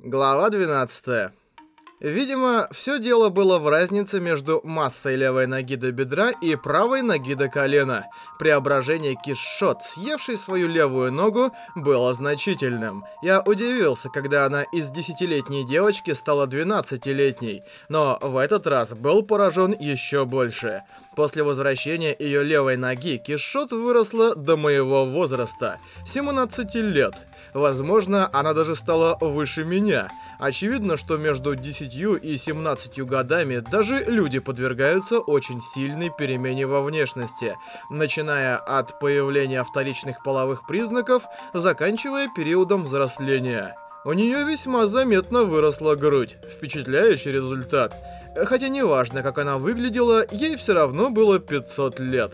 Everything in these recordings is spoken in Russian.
Глава 12. Видимо, все дело было в разнице между массой левой ноги до бедра и правой ноги до колена. Преображение Кишот, съевшей свою левую ногу, было значительным. Я удивился, когда она из десятилетней девочки стала двенадцатилетней, но в этот раз был поражен еще больше. После возвращения ее левой ноги Кишот выросла до моего возраста, 17 лет. Возможно, она даже стала выше меня. Очевидно, что между 10 и 17 годами даже люди подвергаются очень сильной перемене во внешности, начиная от появления вторичных половых признаков, заканчивая периодом взросления. У нее весьма заметно выросла грудь, впечатляющий результат. Хотя неважно, как она выглядела, ей все равно было 500 лет.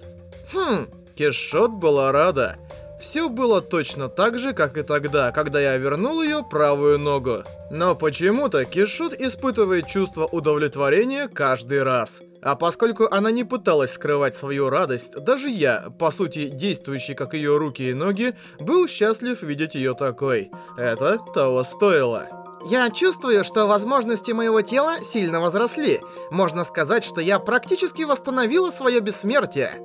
Хм, Кишот была рада. Все было точно так же, как и тогда, когда я вернул ее правую ногу. Но почему-то Кишут испытывает чувство удовлетворения каждый раз. А поскольку она не пыталась скрывать свою радость, даже я, по сути действующий как ее руки и ноги, был счастлив видеть ее такой. Это того стоило. Я чувствую, что возможности моего тела сильно возросли. Можно сказать, что я практически восстановила свое бессмертие.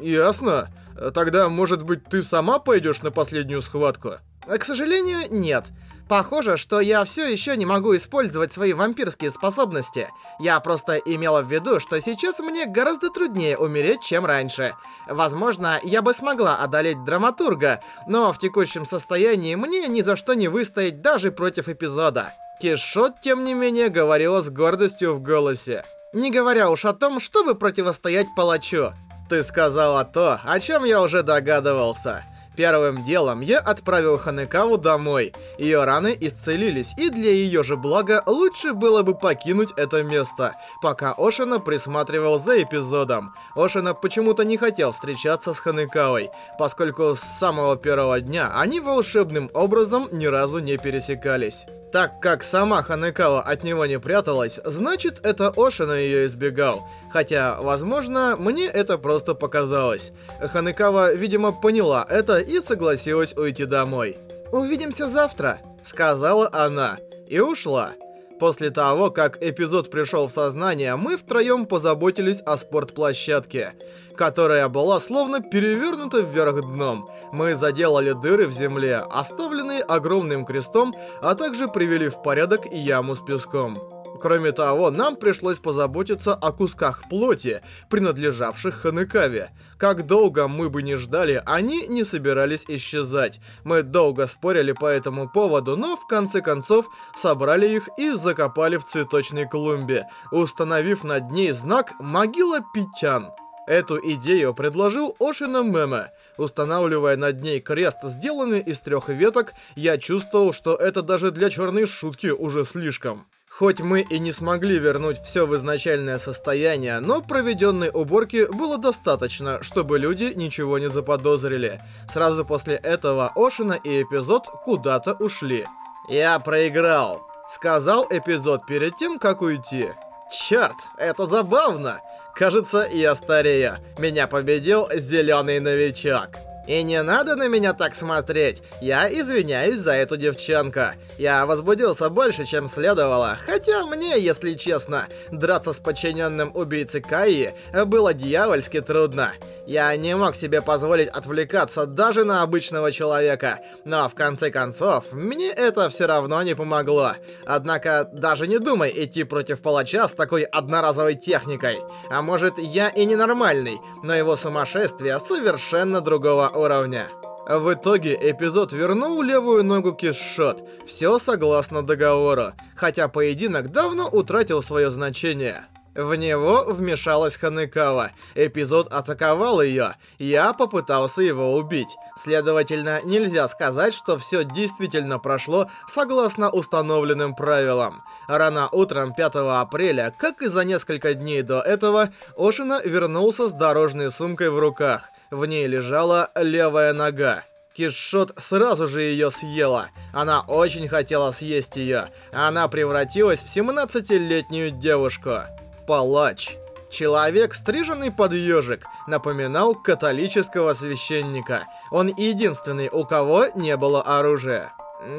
Ясно. Тогда, может быть, ты сама пойдешь на последнюю схватку? К сожалению, нет. Похоже, что я все еще не могу использовать свои вампирские способности. Я просто имела в виду, что сейчас мне гораздо труднее умереть, чем раньше. Возможно, я бы смогла одолеть драматурга, но в текущем состоянии мне ни за что не выстоять даже против эпизода. Кишот, тем не менее, говорила с гордостью в голосе. Не говоря уж о том, чтобы противостоять палачу. Ты сказала то, о чем я уже догадывался. Первым делом я отправил Ханекаву домой. Ее раны исцелились, и для ее же блага лучше было бы покинуть это место, пока Ошина присматривал за эпизодом. Ошина почему-то не хотел встречаться с Ханекавой, поскольку с самого первого дня они волшебным образом ни разу не пересекались. Так как сама Ханекава от него не пряталась, значит, это Ошина ее избегал. Хотя, возможно, мне это просто показалось. Ханекава, видимо, поняла это и согласилась уйти домой. «Увидимся завтра», — сказала она. И ушла. После того, как эпизод пришел в сознание, мы втроем позаботились о спортплощадке, которая была словно перевернута вверх дном. Мы заделали дыры в земле, оставленные огромным крестом, а также привели в порядок яму с песком. Кроме того, нам пришлось позаботиться о кусках плоти, принадлежавших Ханекаве. Как долго мы бы не ждали, они не собирались исчезать. Мы долго спорили по этому поводу, но в конце концов собрали их и закопали в цветочной клумбе, установив над ней знак «Могила Питян». Эту идею предложил Ошина Меме. Устанавливая над ней крест, сделанный из трех веток, я чувствовал, что это даже для черной шутки уже слишком. Хоть мы и не смогли вернуть все в изначальное состояние, но проведенной уборки было достаточно, чтобы люди ничего не заподозрили. Сразу после этого Ошина и эпизод куда-то ушли. «Я проиграл», — сказал эпизод перед тем, как уйти. «Черт, это забавно! Кажется, я старею. Меня победил зеленый новичок». И не надо на меня так смотреть. Я извиняюсь за эту девчонку. Я возбудился больше, чем следовало. Хотя мне, если честно, драться с подчиненным убийцей Каи было дьявольски трудно. Я не мог себе позволить отвлекаться даже на обычного человека. Но в конце концов, мне это все равно не помогло. Однако, даже не думай идти против палача с такой одноразовой техникой. А может, я и ненормальный, но его сумасшествие совершенно другого уровня. В итоге эпизод вернул левую ногу Кишот, все согласно договору, хотя поединок давно утратил свое значение. В него вмешалась Ханекава. Эпизод атаковал ее. Я попытался его убить. Следовательно, нельзя сказать, что все действительно прошло согласно установленным правилам. Рано утром 5 апреля, как и за несколько дней до этого, Ошина вернулся с дорожной сумкой в руках. В ней лежала левая нога. Кишот сразу же ее съела. Она очень хотела съесть ее. Она превратилась в 17-летнюю девушку. Палач. Человек, стриженный под ежик, напоминал католического священника. Он единственный, у кого не было оружия.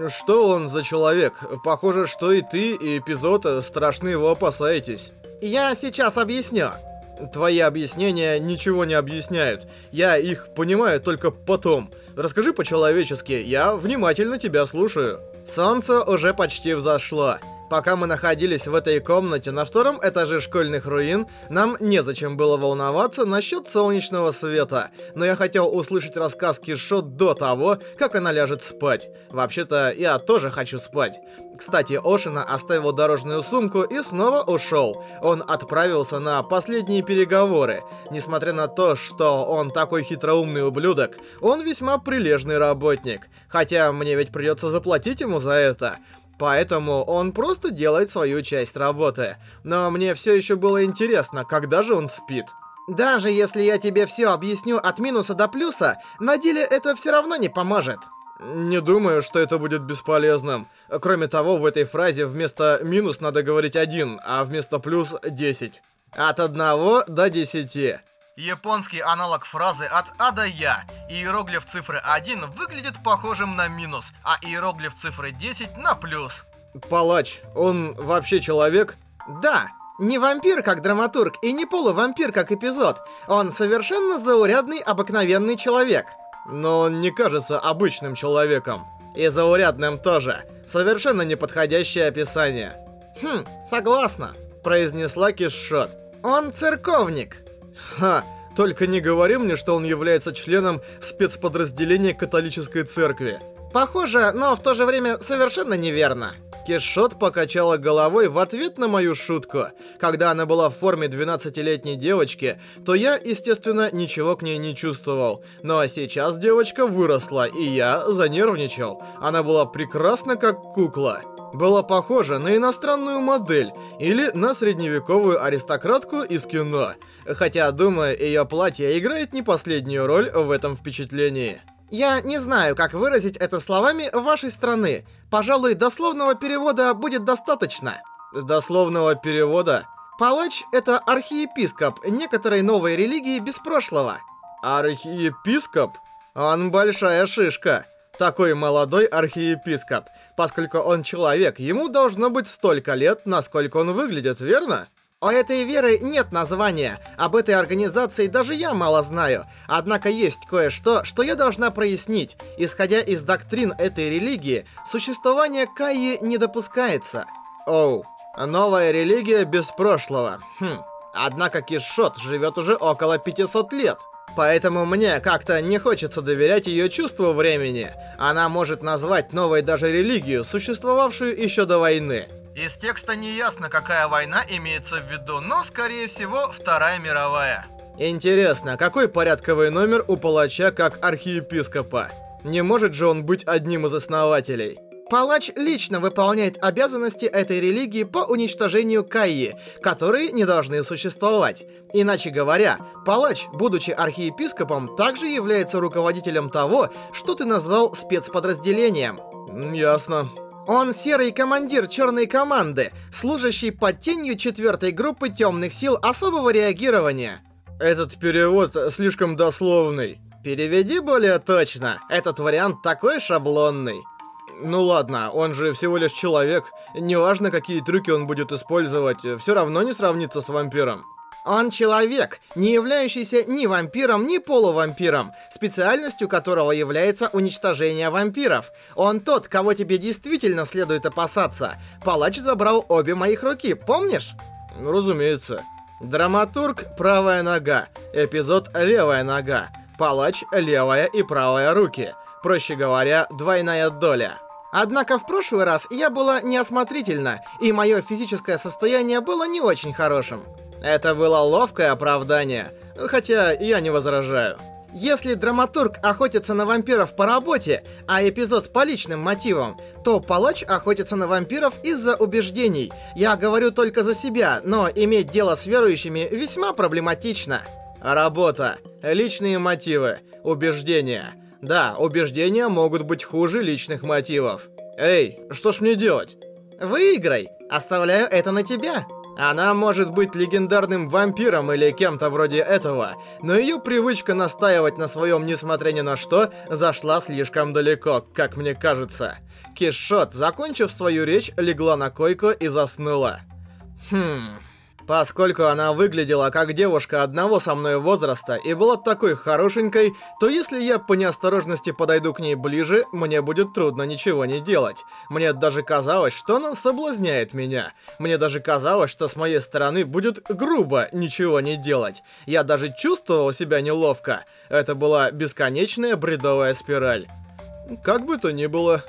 Что он за человек? Похоже, что и ты, и эпизод страшно его опасаетесь. Я сейчас объясню. Твои объяснения ничего не объясняют. Я их понимаю только потом. Расскажи по-человечески, я внимательно тебя слушаю. Солнце уже почти взошло. Пока мы находились в этой комнате на втором этаже школьных руин, нам незачем было волноваться насчет солнечного света, но я хотел услышать рассказ Кишот до того, как она ляжет спать. Вообще-то, я тоже хочу спать. Кстати, Ошина оставил дорожную сумку и снова ушел. Он отправился на последние переговоры. Несмотря на то, что он такой хитроумный ублюдок, он весьма прилежный работник. Хотя мне ведь придется заплатить ему за это. Поэтому он просто делает свою часть работы. Но мне все еще было интересно, когда же он спит. Даже если я тебе все объясню от минуса до плюса, на деле это все равно не поможет. Не думаю, что это будет бесполезным. Кроме того, в этой фразе вместо минус надо говорить один, а вместо плюс 10. От одного до десяти. Японский аналог фразы от А до Я. Иероглиф цифры 1 выглядит похожим на минус, а иероглиф цифры 10 на плюс. Палач, он вообще человек? Да, не вампир как драматург и не полувампир как эпизод. Он совершенно заурядный обыкновенный человек. Но он не кажется обычным человеком. И заурядным тоже. Совершенно неподходящее описание. Хм, согласна, произнесла Кишот. Он церковник. Ха, только не говори мне, что он является членом спецподразделения католической церкви. Похоже, но в то же время совершенно неверно. Кишот покачала головой в ответ на мою шутку. Когда она была в форме 12-летней девочки, то я, естественно, ничего к ней не чувствовал. Но сейчас девочка выросла, и я занервничал. Она была прекрасна, как кукла была похожа на иностранную модель или на средневековую аристократку из кино. Хотя, думаю, ее платье играет не последнюю роль в этом впечатлении. Я не знаю, как выразить это словами вашей страны. Пожалуй, дословного перевода будет достаточно. Дословного перевода? Палач — это архиепископ некоторой новой религии без прошлого. Архиепископ? Он большая шишка. Такой молодой архиепископ. Поскольку он человек, ему должно быть столько лет, насколько он выглядит, верно? У этой веры нет названия. Об этой организации даже я мало знаю. Однако есть кое-что, что я должна прояснить. Исходя из доктрин этой религии, существование Каи не допускается. Оу, новая религия без прошлого. Хм. Однако Кишот живет уже около 500 лет. Поэтому мне как-то не хочется доверять ее чувству времени. Она может назвать новой даже религию, существовавшую еще до войны. Из текста не ясно, какая война имеется в виду, но, скорее всего, Вторая мировая. Интересно, какой порядковый номер у палача как архиепископа? Не может же он быть одним из основателей? Палач лично выполняет обязанности этой религии по уничтожению Каи, которые не должны существовать. Иначе говоря, палач, будучи архиепископом, также является руководителем того, что ты назвал спецподразделением. Ясно. Он серый командир черной команды, служащий под тенью четвертой группы темных сил особого реагирования. Этот перевод слишком дословный. Переведи более точно. Этот вариант такой шаблонный. Ну ладно, он же всего лишь человек. Неважно, какие трюки он будет использовать, все равно не сравнится с вампиром. Он человек, не являющийся ни вампиром, ни полувампиром, специальностью которого является уничтожение вампиров. Он тот, кого тебе действительно следует опасаться. Палач забрал обе моих руки, помнишь? Разумеется. Драматург — правая нога, эпизод — левая нога, палач — левая и правая руки. Проще говоря, двойная доля. Однако в прошлый раз я была неосмотрительна, и мое физическое состояние было не очень хорошим. Это было ловкое оправдание, хотя я не возражаю. Если драматург охотится на вампиров по работе, а эпизод по личным мотивам, то палач охотится на вампиров из-за убеждений. Я говорю только за себя, но иметь дело с верующими весьма проблематично. Работа, личные мотивы, убеждения. Да, убеждения могут быть хуже личных мотивов. Эй, что ж мне делать? Выиграй! Оставляю это на тебя. Она может быть легендарным вампиром или кем-то вроде этого, но ее привычка настаивать на своем несмотря ни на что зашла слишком далеко, как мне кажется. Кишот, закончив свою речь, легла на койку и заснула. Хм... Поскольку она выглядела как девушка одного со мной возраста и была такой хорошенькой, то если я по неосторожности подойду к ней ближе, мне будет трудно ничего не делать. Мне даже казалось, что она соблазняет меня. Мне даже казалось, что с моей стороны будет грубо ничего не делать. Я даже чувствовал себя неловко. Это была бесконечная бредовая спираль. Как бы то ни было,